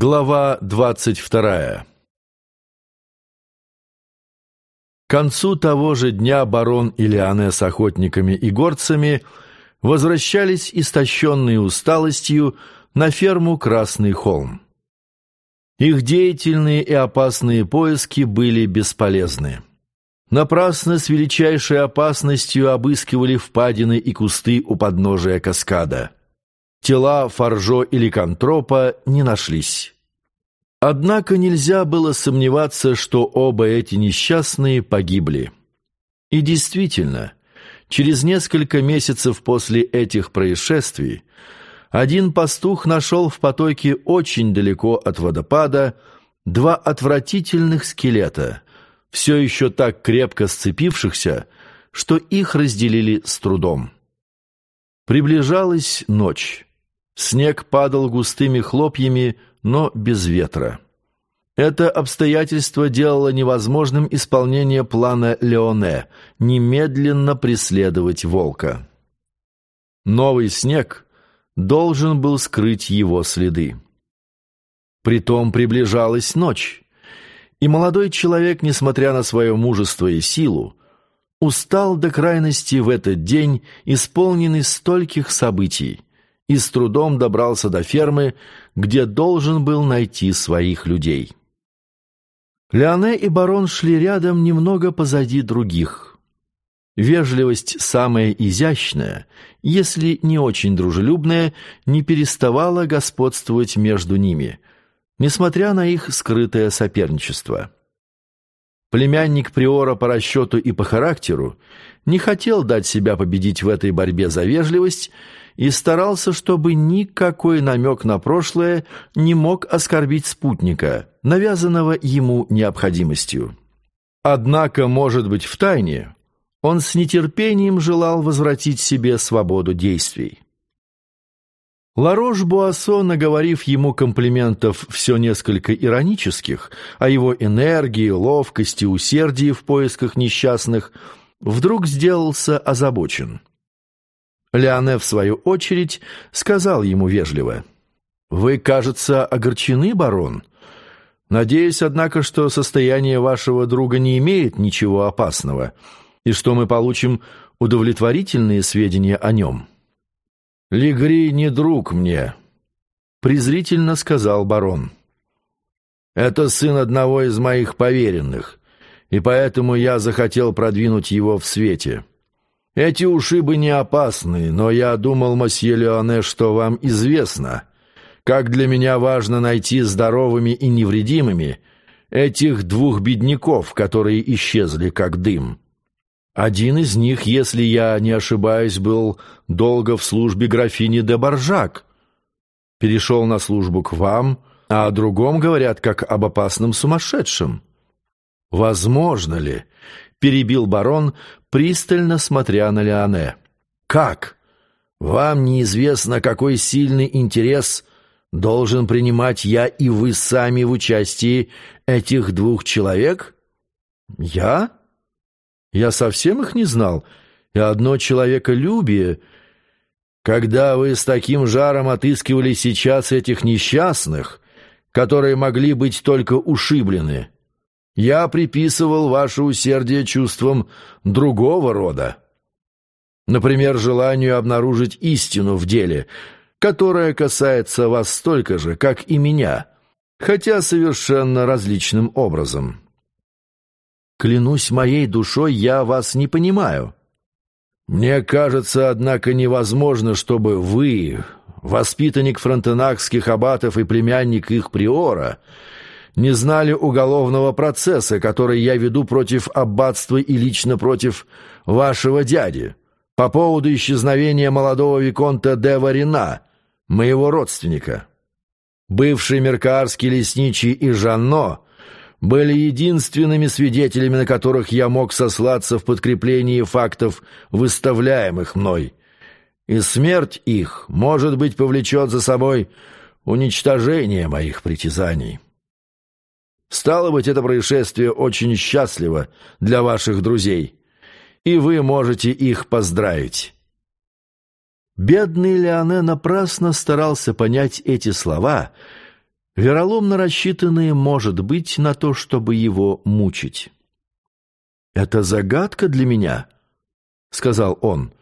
Глава двадцать вторая К концу того же дня барон и Леоне с охотниками и горцами возвращались, истощенные усталостью, на ферму Красный холм. Их деятельные и опасные поиски были бесполезны. Напрасно с величайшей опасностью обыскивали впадины и кусты у подножия каскада. Тела Фаржо и Ликантропа не нашлись. Однако нельзя было сомневаться, что оба эти несчастные погибли. И действительно, через несколько месяцев после этих происшествий один пастух нашел в потоке очень далеко от водопада два отвратительных скелета, все еще так крепко сцепившихся, что их разделили с трудом. Приближалась ночь. Снег падал густыми хлопьями, но без ветра. Это обстоятельство делало невозможным исполнение плана Леоне немедленно преследовать волка. Новый снег должен был скрыть его следы. Притом приближалась ночь, и молодой человек, несмотря на свое мужество и силу, устал до крайности в этот день, исполненный стольких событий, и с трудом добрался до фермы, где должен был найти своих людей. Леоне и барон шли рядом немного позади других. Вежливость самая изящная, если не очень дружелюбная, не переставала господствовать между ними, несмотря на их скрытое соперничество. Племянник Приора по расчету и по характеру не хотел дать себя победить в этой борьбе за вежливость и старался, чтобы никакой намек на прошлое не мог оскорбить спутника, навязанного ему необходимостью. Однако, может быть, в тайне он с нетерпением желал возвратить себе свободу действий. Ларош-Буассо, наговорив ему комплиментов все несколько иронических о его энергии, ловкости, усердии в поисках несчастных, вдруг сделался озабочен. Леоне, в свою очередь, сказал ему вежливо, «Вы, кажется, огорчены, барон? Надеюсь, однако, что состояние вашего друга не имеет ничего опасного, и что мы получим удовлетворительные сведения о нем». «Легри не друг мне», — презрительно сказал барон. «Это сын одного из моих поверенных, и поэтому я захотел продвинуть его в свете. Эти ушибы не опасны, но я думал, мосье Леоне, что вам известно, как для меня важно найти здоровыми и невредимыми этих двух бедняков, которые исчезли как дым». Один из них, если я не ошибаюсь, был долго в службе графини де Боржак. Перешел на службу к вам, а о другом говорят, как об опасном сумасшедшем. «Возможно ли?» — перебил барон, пристально смотря на Леоне. «Как? Вам неизвестно, какой сильный интерес должен принимать я и вы сами в участии этих двух человек?» «Я?» Я совсем их не знал, и одно человеколюбие... Когда вы с таким жаром отыскивали сейчас этих несчастных, которые могли быть только ушиблены, я приписывал ваше усердие чувствам другого рода. Например, желанию обнаружить истину в деле, которая касается вас столько же, как и меня, хотя совершенно различным образом». Клянусь моей душой, я вас не понимаю. Мне кажется, однако, невозможно, чтобы вы, воспитанник фронтенакских аббатов и племянник их приора, не знали уголовного процесса, который я веду против аббатства и лично против вашего дяди, по поводу исчезновения молодого виконта де Варина, моего родственника. Бывший меркаарский лесничий и Жанно были единственными свидетелями, на которых я мог сослаться в подкреплении фактов, выставляемых мной. И смерть их, может быть, повлечет за собой уничтожение моих притязаний. Стало быть, это происшествие очень счастливо для ваших друзей, и вы можете их поздравить». Бедный Леоне напрасно старался понять эти слова — вероломно рассчитанные, может быть, на то, чтобы его мучить. «Это загадка для меня», — сказал он.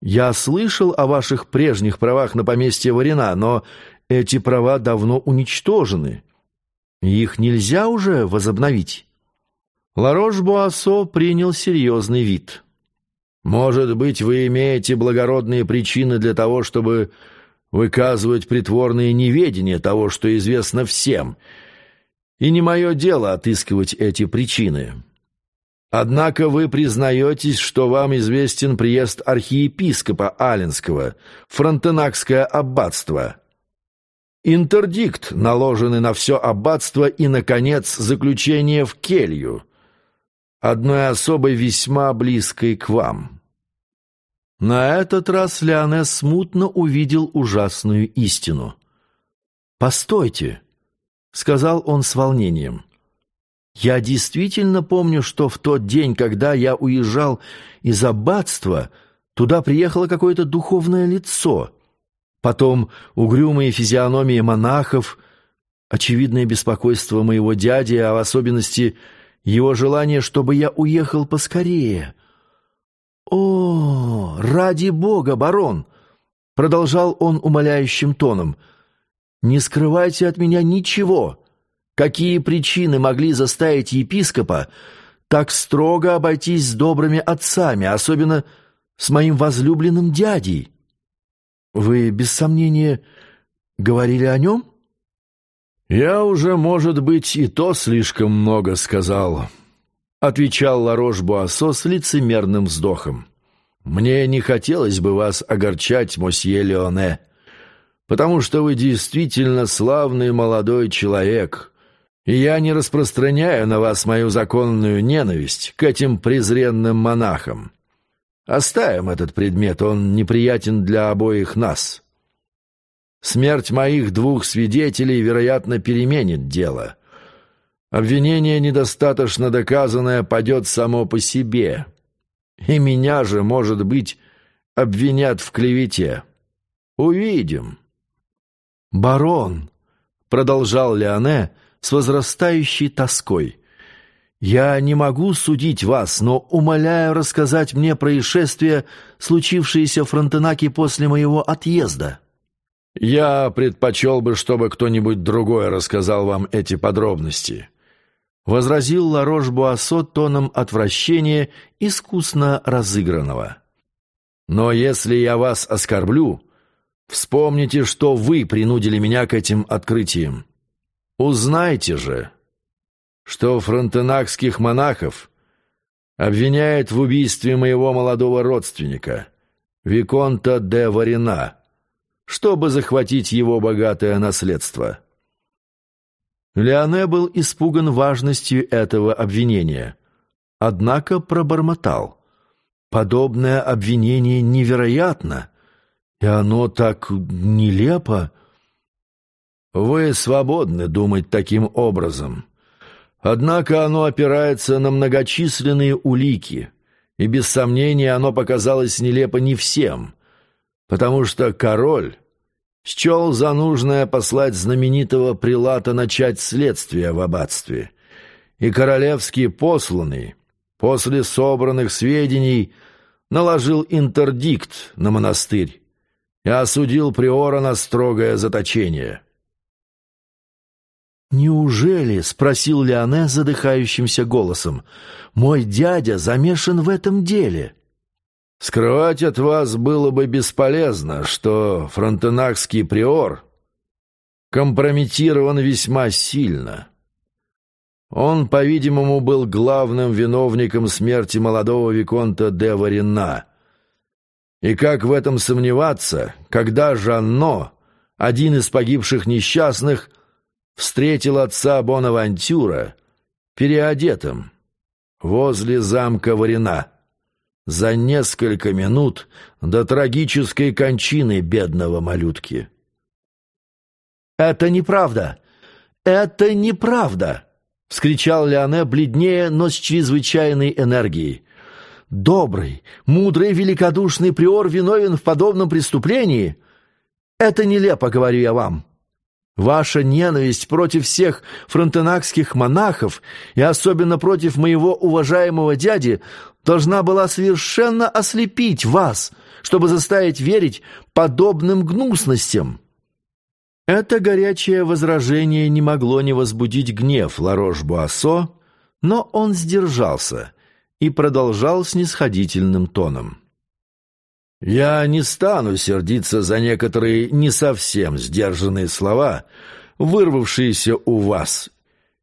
«Я слышал о ваших прежних правах на поместье Варина, но эти права давно уничтожены. Их нельзя уже возобновить». Ларош-Буассо принял серьезный вид. «Может быть, вы имеете благородные причины для того, чтобы выказывать притворное неведение того, что известно всем, и не мое дело отыскивать эти причины. Однако вы признаетесь, что вам известен приезд архиепископа Аленского Фронтенакское аббатство. Интердикт, наложенный на все аббатство, и, наконец, заключение в келью, одной особой весьма близкой к вам. На этот раз Леонес смутно увидел ужасную истину. «Постойте», — сказал он с волнением, — я действительно помню, что в тот день, когда я уезжал из аббатства, туда приехало какое-то духовное лицо. Потом угрюмые физиономии монахов, очевидное беспокойство моего дяди, а в особенности его желание, чтобы я уехал поскорее. «О, ради бога, барон!» — продолжал он умоляющим тоном. «Не скрывайте от меня ничего!» Какие причины могли заставить епископа так строго обойтись с добрыми отцами, особенно с моим возлюбленным дядей? Вы, без сомнения, говорили о нем? Я уже, может быть, и то слишком много сказал, отвечал Ларош Буассо с лицемерным вздохом. Мне не хотелось бы вас огорчать, мосье Леоне, потому что вы действительно славный молодой человек, и я не распространяю на вас мою законную ненависть к этим презренным монахам. Оставим этот предмет, он неприятен для обоих нас. Смерть моих двух свидетелей, вероятно, переменит дело. Обвинение, недостаточно доказанное, падет само по себе. И меня же, может быть, обвинят в клевете. Увидим. «Барон», — продолжал Леоне, — с возрастающей тоской. «Я не могу судить вас, но умоляю рассказать мне происшествие, случившееся в Фронтенаке после моего отъезда». «Я предпочел бы, чтобы кто-нибудь другой рассказал вам эти подробности», — возразил Ларош-Буассо тоном отвращения, искусно разыгранного. «Но если я вас оскорблю, вспомните, что вы принудили меня к этим открытиям. Узнайте же, что фронтенакских монахов обвиняет в убийстве моего молодого родственника, Виконта де Варина, чтобы захватить его богатое наследство. Леоне был испуган важностью этого обвинения, однако пробормотал. Подобное обвинение невероятно, и оно так нелепо, вы свободны думать таким образом. Однако оно опирается на многочисленные улики, и без сомнения оно показалось нелепо не всем, потому что король счел за нужное послать знаменитого прилата начать следствие в аббатстве, и королевский посланный после собранных сведений наложил интердикт на монастырь и осудил приора на строгое заточение. «Неужели?» — спросил Леоне задыхающимся голосом. «Мой дядя замешан в этом деле». «Скрывать от вас было бы бесполезно, что фронтенакский приор компрометирован весьма сильно. Он, по-видимому, был главным виновником смерти молодого Виконта де Варина. И как в этом сомневаться, когда Жанно, один из погибших несчастных, — встретил отца Бонавантюра переодетым возле замка Варина за несколько минут до трагической кончины бедного малютки. «Это неправда! Это неправда!» — вскричал Леоне бледнее, но с чрезвычайной энергией. «Добрый, мудрый, великодушный приор виновен в подобном преступлении? Это нелепо, говорю я вам. Ваша ненависть против всех фронтенакских монахов и особенно против моего уважаемого дяди должна была совершенно ослепить вас, чтобы заставить верить подобным гнусностям». Это горячее возражение не могло не возбудить гнев Ларош-Буассо, но он сдержался и продолжал снисходительным тоном. «Я не стану сердиться за некоторые не совсем сдержанные слова, вырвавшиеся у вас.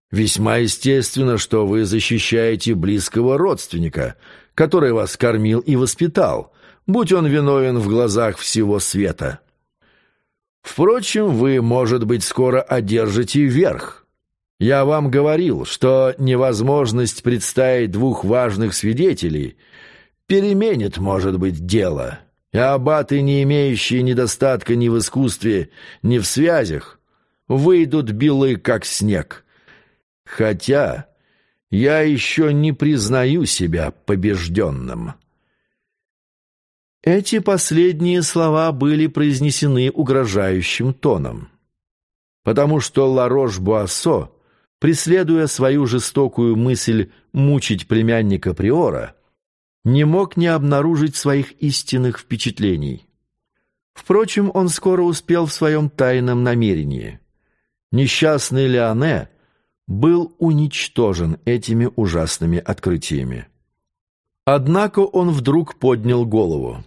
Весьма естественно, что вы защищаете близкого родственника, который вас кормил и воспитал, будь он виновен в глазах всего света. Впрочем, вы, может быть, скоро одержите верх. Я вам говорил, что невозможность представить двух важных свидетелей переменит, может быть, дело, и аббаты, не имеющие недостатка ни в искусстве, ни в связях, выйдут белы, как снег. Хотя я еще не признаю себя побежденным». Эти последние слова были произнесены угрожающим тоном, потому что Ларош-Буассо, преследуя свою жестокую мысль мучить племянника Приора, не мог не обнаружить своих истинных впечатлений. Впрочем, он скоро успел в своем тайном намерении. Несчастный Леоне был уничтожен этими ужасными открытиями. Однако он вдруг поднял голову.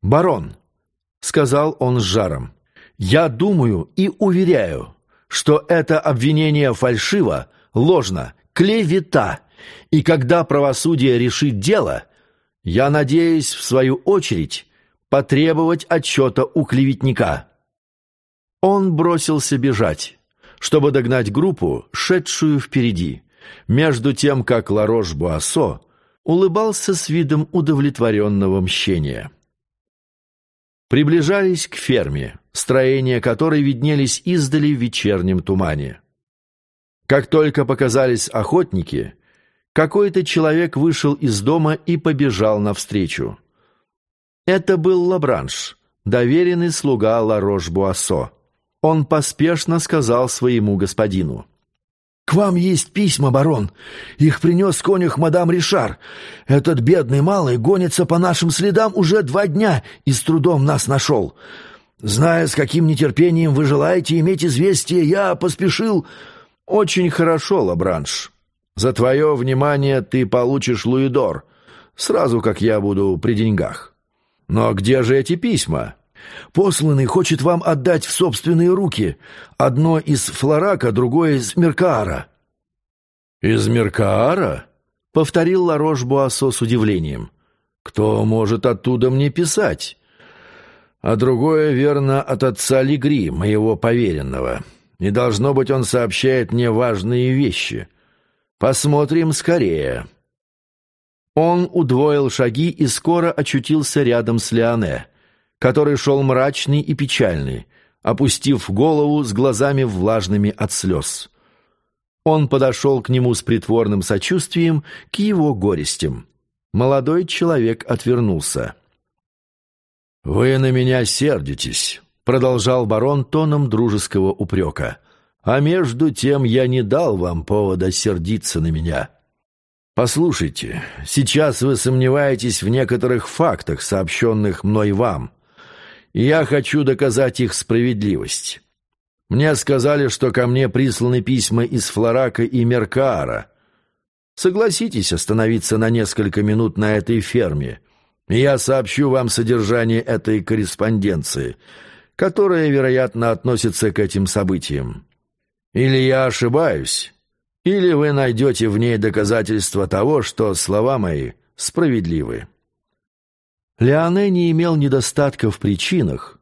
«Барон», — сказал он с жаром, — «я думаю и уверяю, что это обвинение фальшиво, ложно, клевета, и когда правосудие решит дело, я надеюсь, в свою очередь, потребовать отчета у клеветника». Он бросился бежать, чтобы догнать группу, шедшую впереди, между тем, как Ларош-Буассо улыбался с видом удовлетворенного мщения приближались к ферме, строения которой виднелись издали в вечернем тумане. Как только показались охотники, какой-то человек вышел из дома и побежал навстречу. Это был Лабранш, доверенный слуга Ларош-Буассо. Он поспешно сказал своему господину. «К вам есть письма, барон. Их принес конюх мадам Ришар. Этот бедный малый гонится по нашим следам уже два дня и с трудом нас нашел. Зная, с каким нетерпением вы желаете иметь известие, я поспешил...» «Очень хорошо, Лабранш. За твое внимание ты получишь луидор, сразу как я буду при деньгах. Но где же эти письма?» Посланный хочет вам отдать в собственные руки. Одно из Флорака, другое из Меркаара». «Из Меркаара?» — повторил Ларош Буассо с удивлением. «Кто может оттуда мне писать?» «А другое, верно, от отца Легри, моего поверенного. И, должно быть, он сообщает мне важные вещи. Посмотрим скорее». Он удвоил шаги и скоро очутился рядом с Леоне который шел мрачный и печальный, опустив голову с глазами влажными от слез. Он подошел к нему с притворным сочувствием к его горестям. Молодой человек отвернулся. «Вы на меня сердитесь», — продолжал барон тоном дружеского упрека. «А между тем я не дал вам повода сердиться на меня». «Послушайте, сейчас вы сомневаетесь в некоторых фактах, сообщенных мной вам я хочу доказать их справедливость. Мне сказали, что ко мне присланы письма из Флорака и Меркаара. Согласитесь остановиться на несколько минут на этой ферме, и я сообщу вам содержание этой корреспонденции, которая, вероятно, относится к этим событиям. Или я ошибаюсь, или вы найдете в ней доказательства того, что слова мои справедливы. Леоне не имел недостатка в причинах,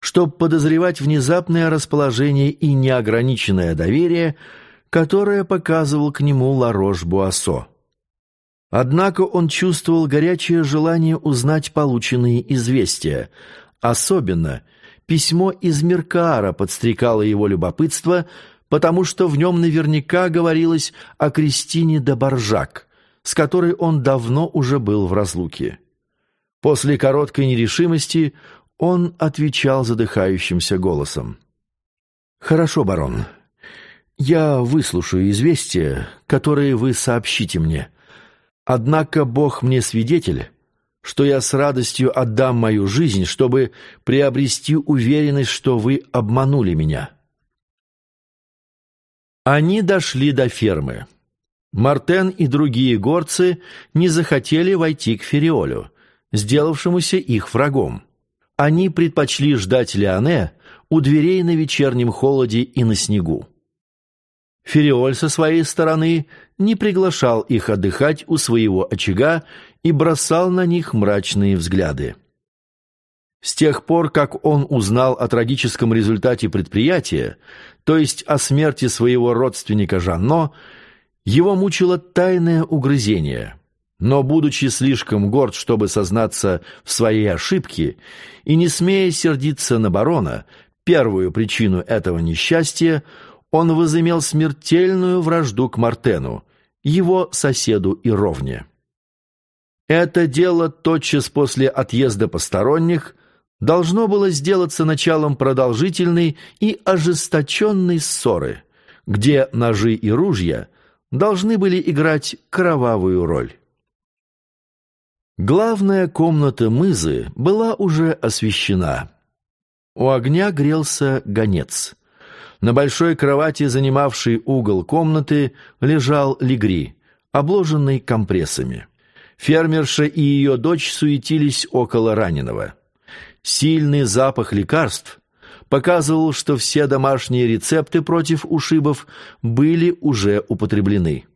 чтобы подозревать внезапное расположение и неограниченное доверие, которое показывал к нему Ларош-Буассо. Однако он чувствовал горячее желание узнать полученные известия. Особенно письмо из Меркаара подстрекало его любопытство, потому что в нем наверняка говорилось о Кристине де Боржак, с которой он давно уже был в разлуке. После короткой нерешимости он отвечал задыхающимся голосом. Хорошо, барон. Я выслушаю известия, которые вы сообщите мне. Однако Бог мне свидетель, что я с радостью отдам мою жизнь, чтобы приобрести уверенность, что вы обманули меня. Они дошли до фермы. Мартен и другие горцы не захотели войти к Фериолю, сделавшемуся их врагом. Они предпочли ждать Леоне у дверей на вечернем холоде и на снегу. Фериоль со своей стороны не приглашал их отдыхать у своего очага и бросал на них мрачные взгляды. С тех пор, как он узнал о трагическом результате предприятия, то есть о смерти своего родственника Жанно, его мучило тайное угрызение. Но, будучи слишком горд, чтобы сознаться в своей ошибке, и не смея сердиться на барона, первую причину этого несчастья, он возымел смертельную вражду к Мартену, его соседу и ровне. Это дело тотчас после отъезда посторонних должно было сделаться началом продолжительной и ожесточенной ссоры, где ножи и ружья должны были играть кровавую роль. Главная комната мызы была уже освещена. У огня грелся гонец. На большой кровати, занимавшей угол комнаты, лежал Легри, обложенный компрессами. Фермерша и ее дочь суетились около раненого. Сильный запах лекарств показывал, что все домашние рецепты против ушибов были уже употреблены.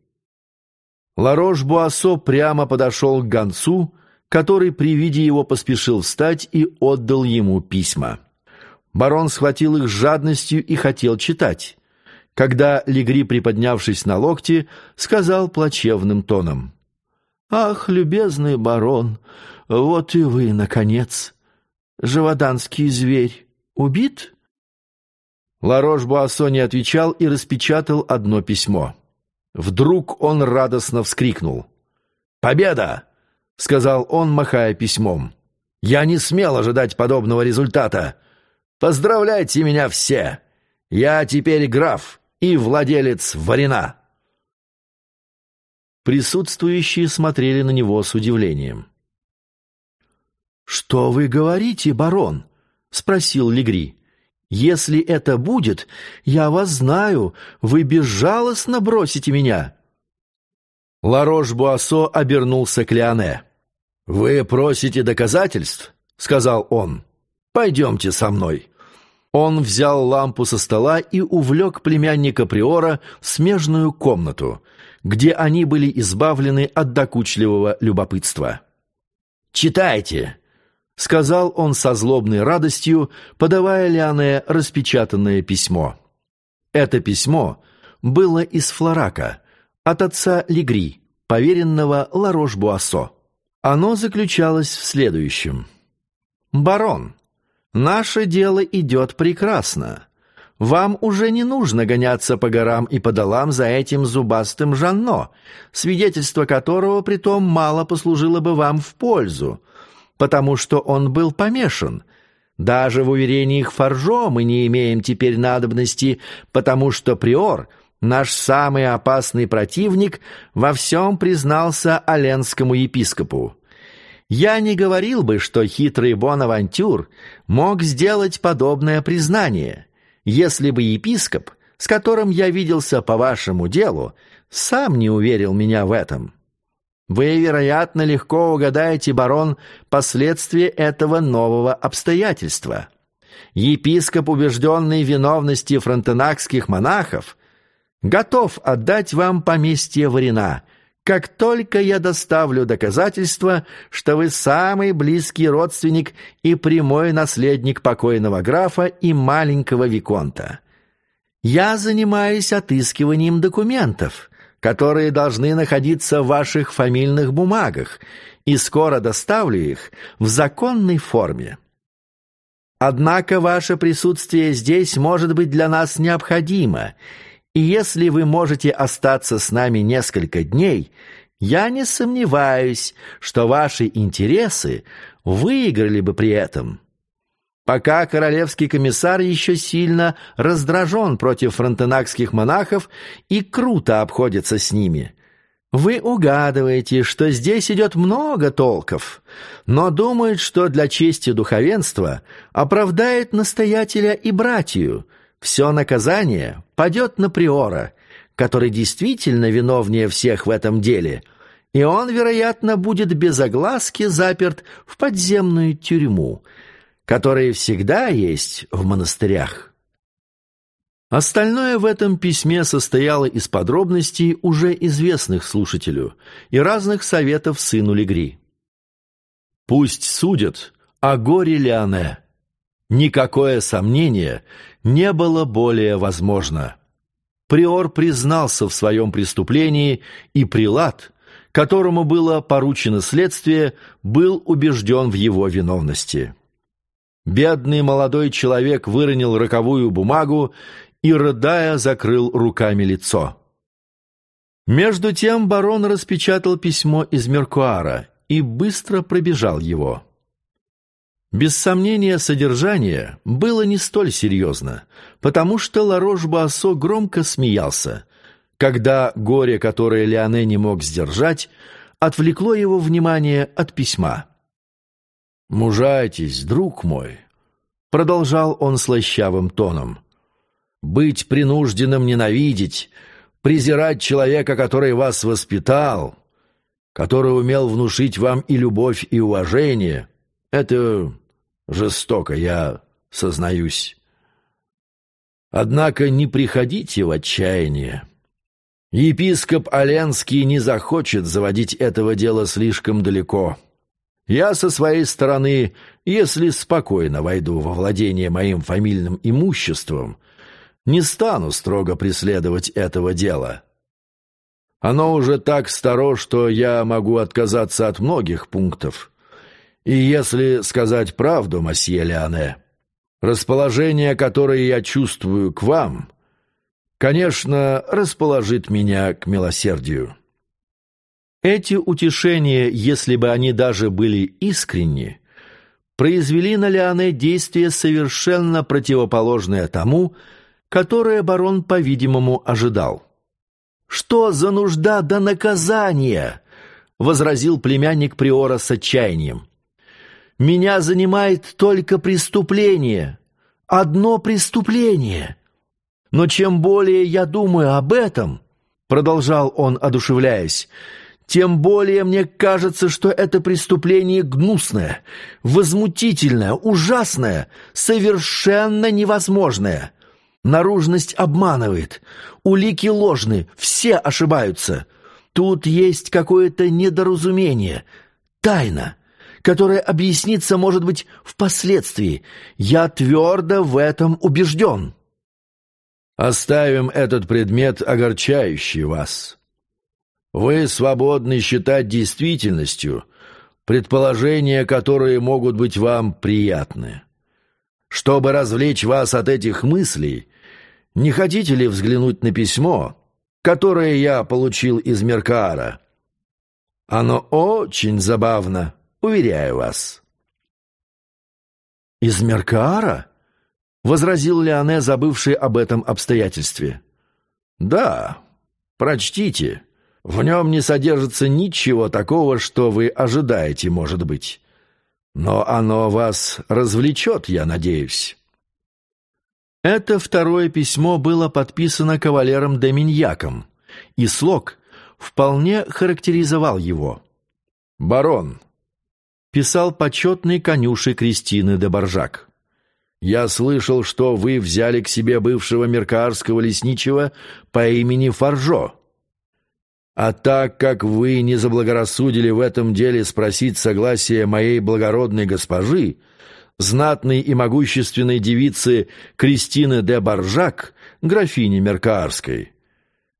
Ларош-Буассо прямо подошел к гонцу, который при виде его поспешил встать и отдал ему письма. Барон схватил их с жадностью и хотел читать, когда Легри, приподнявшись на локте, сказал плачевным тоном — «Ах, любезный барон, вот и вы, наконец! Живоданский зверь убит?» Ларош-Буассо не отвечал и распечатал одно письмо. Вдруг он радостно вскрикнул. «Победа!» — сказал он, махая письмом. «Я не смел ожидать подобного результата. Поздравляйте меня все! Я теперь граф и владелец Варина!» Присутствующие смотрели на него с удивлением. «Что вы говорите, барон?» — спросил Легри. «Если это будет, я вас знаю, вы безжалостно бросите меня». Ларош-Буассо обернулся к Леоне. «Вы просите доказательств?» — сказал он. «Пойдемте со мной». Он взял лампу со стола и увлек племянника Приора в смежную комнату — где они были избавлены от докучливого любопытства. «Читайте!» — сказал он со злобной радостью, подавая Лиане распечатанное письмо. Это письмо было из Флорака, от отца Легри, поверенного Ларош-Буассо. Оно заключалось в следующем. «Барон, наше дело идет прекрасно. Вам уже не нужно гоняться по горам и по долам за этим зубастым Жанно, свидетельство которого притом мало послужило бы вам в пользу, потому что он был помешан. Даже в уверениях Фаржо мы не имеем теперь надобности, потому что Приор, наш самый опасный противник, во всем признался Оленскому епископу. Я не говорил бы, что хитрый Бонавантюр мог сделать подобное признание» если бы епископ, с которым я виделся по вашему делу, сам не уверил меня в этом. Вы, вероятно, легко угадаете, барон, последствия этого нового обстоятельства. Епископ, убежденный в виновности фронтенакских монахов, готов отдать вам поместье Варина, как только я доставлю доказательства, что вы самый близкий родственник и прямой наследник покойного графа и маленького виконта. Я занимаюсь отыскиванием документов, которые должны находиться в ваших фамильных бумагах, и скоро доставлю их в законной форме. Однако ваше присутствие здесь может быть для нас необходимо — и если вы можете остаться с нами несколько дней, я не сомневаюсь, что ваши интересы выиграли бы при этом. Пока королевский комиссар еще сильно раздражен против фронтенакских монахов и круто обходится с ними. Вы угадываете, что здесь идет много толков, но думает, что для чести духовенства оправдает настоятеля и братью. Все наказание падет на приора, который действительно виновнее всех в этом деле, и он, вероятно, будет без огласки заперт в подземную тюрьму, которая всегда есть в монастырях. Остальное в этом письме состояло из подробностей, уже известных слушателю, и разных советов сыну Легри. «Пусть судят о горе Леоне. Никакое сомнение не было более возможно». Приор признался в своем преступлении, и прилад, которому было поручено следствие, был убежден в его виновности. Бедный молодой человек выронил роковую бумагу и, рыдая, закрыл руками лицо. Между тем барон распечатал письмо из Меркуара и быстро пробежал его. Без сомнения, содержание было не столь серьезно, потому что Ларош-Буассо громко смеялся, когда горе, которое Леоне не мог сдержать, отвлекло его внимание от письма. «Мужайтесь, друг мой», — продолжал он слащавым тоном, — быть принужденным ненавидеть, презирать человека, который вас воспитал, который умел внушить вам и любовь, и уважение, это жестоко, я сознаюсь. Однако не приходите в отчаяние. Епископ Оленский не захочет заводить этого дела слишком далеко. Я со своей стороны, если спокойно войду во владение моим фамильным имуществом, не стану строго преследовать этого дела. Оно уже так старо, что я могу отказаться от многих пунктов. И если сказать правду, масье Леоне, расположение, которое я чувствую к вам, конечно, расположит меня к милосердию. Эти утешения, если бы они даже были искренни, произвели на Леоне действие совершенно противоположное тому, которое барон, по-видимому, ожидал. «Что за нужда до наказания?» — возразил племянник Приора с отчаянием. «Меня занимает только преступление, одно преступление. Но чем более я думаю об этом, — продолжал он, одушевляясь, — тем более мне кажется, что это преступление гнусное, возмутительное, ужасное, совершенно невозможное. Наружность обманывает, улики ложны, все ошибаются. Тут есть какое-то недоразумение, тайна, которая объяснится, может быть, впоследствии. Я твердо в этом убежден. Оставим этот предмет, огорчающий вас. Вы свободны считать действительностью предположения, которые могут быть вам приятны. Чтобы развлечь вас от этих мыслей, не хотите ли взглянуть на письмо, которое я получил из Меркаара? Оно очень забавно, уверяю вас». «Из Меркаара?» — возразил Леоне, забывший об этом обстоятельстве. «Да, прочтите. В нем не содержится ничего такого, что вы ожидаете, может быть. Но оно вас развлечет, я надеюсь». Это второе письмо было подписано кавалером Доминьяком, и слог вполне характеризовал его. «Барон», — писал почетный конюши Кристины де Боржак, «я слышал, что вы взяли к себе бывшего меркаарского лесничего по имени Фаржо. А так как вы не заблагорассудили в этом деле спросить согласия моей благородной госпожи, — знатной и могущественной девицы Кристины де Баржак, графини Меркаарской.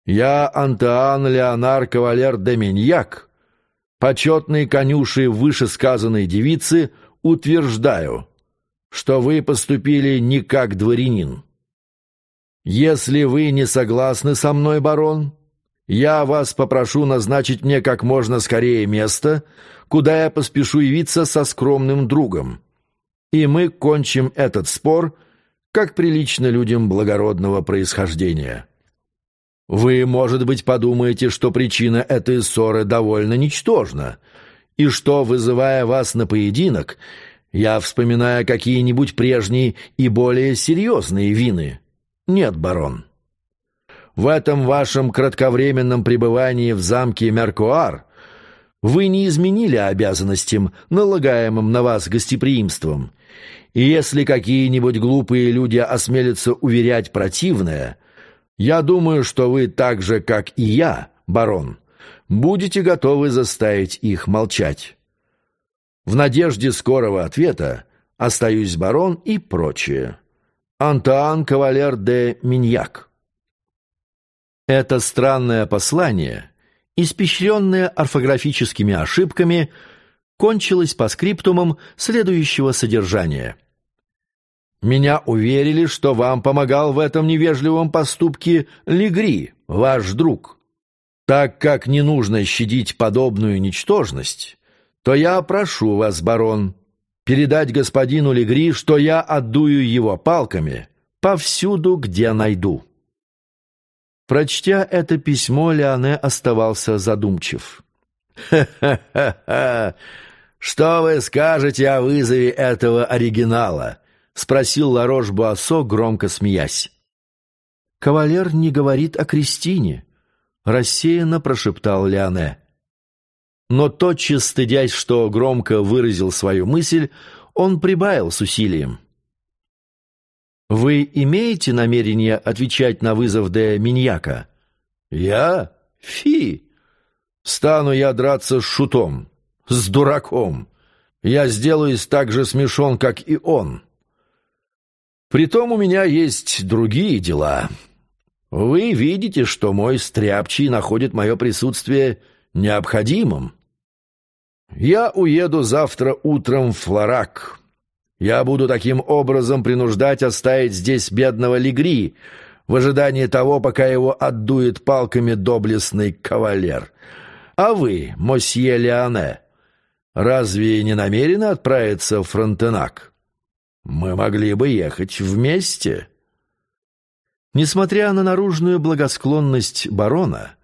Я Антеан Леонар Кавалер де Миньяк, почетный конюшей вышесказанной девицы, утверждаю, что вы поступили не как дворянин. Если вы не согласны со мной, барон, я вас попрошу назначить мне как можно скорее место, куда я поспешу явиться со скромным другом, и мы кончим этот спор, как прилично людям благородного происхождения. Вы, может быть, подумаете, что причина этой ссоры довольно ничтожна, и что, вызывая вас на поединок, я вспоминаю какие-нибудь прежние и более серьезные вины. Нет, барон. В этом вашем кратковременном пребывании в замке Меркуар вы не изменили обязанностям, налагаемым на вас гостеприимством. И если какие-нибудь глупые люди осмелятся уверять противное, я думаю, что вы так же, как и я, барон, будете готовы заставить их молчать. В надежде скорого ответа остаюсь барон и прочее. Антуан Кавалер де Миньяк. Это странное послание, испещренное орфографическими ошибками, кончилось по скриптумам следующего содержания – меня уверили, что вам помогал в этом невежливом поступке Легри, ваш друг. Так как не нужно щадить подобную ничтожность, то я прошу вас, барон, передать господину Легри, что я отдую его палками повсюду, где найду». Прочтя это письмо, Леоне оставался задумчив. «Ха-ха-ха! Что вы скажете о вызове этого оригинала?» — спросил Ларош Буассо, громко смеясь. «Кавалер не говорит о Кристине», — рассеянно прошептал Леоне. Но тотчас, стыдясь, что громко выразил свою мысль, он прибавил с усилием. «Вы имеете намерение отвечать на вызов де Миньяка?» «Я? Фи! Стану я драться с шутом, с дураком. Я сделаюсь так же смешон, как и он». Притом у меня есть другие дела. Вы видите, что мой стряпчий находит мое присутствие необходимым. Я уеду завтра утром в Флорак. Я буду таким образом принуждать оставить здесь бедного Легри в ожидании того, пока его отдует палками доблестный кавалер. А вы, мосье Леоне, разве не намерены отправиться в Фронтенак?» Мы могли бы ехать вместе. Несмотря на наружную благосклонность барона,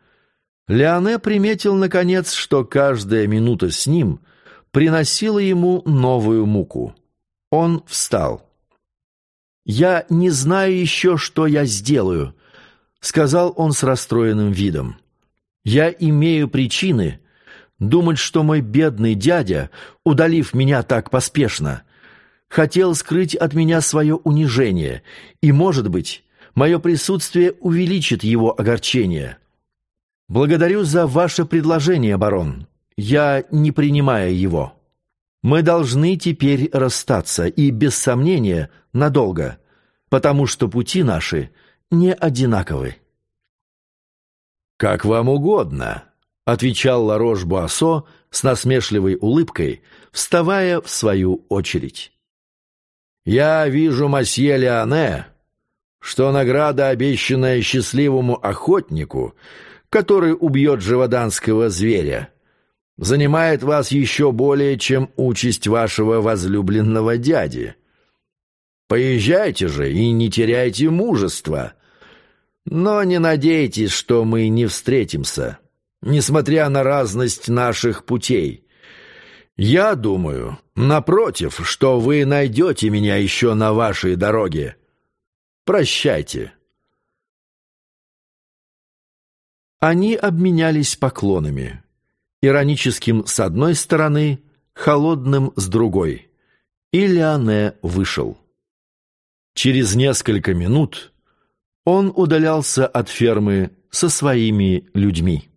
Леоне приметил, наконец, что каждая минута с ним приносила ему новую муку. Он встал. «Я не знаю еще, что я сделаю», — сказал он с расстроенным видом. «Я имею причины думать, что мой бедный дядя, удалив меня так поспешно, хотел скрыть от меня свое унижение, и, может быть, мое присутствие увеличит его огорчение. Благодарю за ваше предложение, барон. Я не принимаю его. Мы должны теперь расстаться, и, без сомнения, надолго, потому что пути наши не одинаковы. «Как вам угодно», — отвечал Ларош-Буассо с насмешливой улыбкой, вставая в свою очередь. Я вижу, масье Леоне, что награда, обещанная счастливому охотнику, который убьет живоданского зверя, занимает вас еще более, чем участь вашего возлюбленного дяди. Поезжайте же и не теряйте мужества. Но не надейтесь, что мы не встретимся, несмотря на разность наших путей. Я думаю, напротив, что вы найдете меня еще на вашей дороге. Прощайте. Они обменялись поклонами. Ироническим с одной стороны, холодным с другой. И Леоне вышел. Через несколько минут он удалялся от фермы со своими людьми.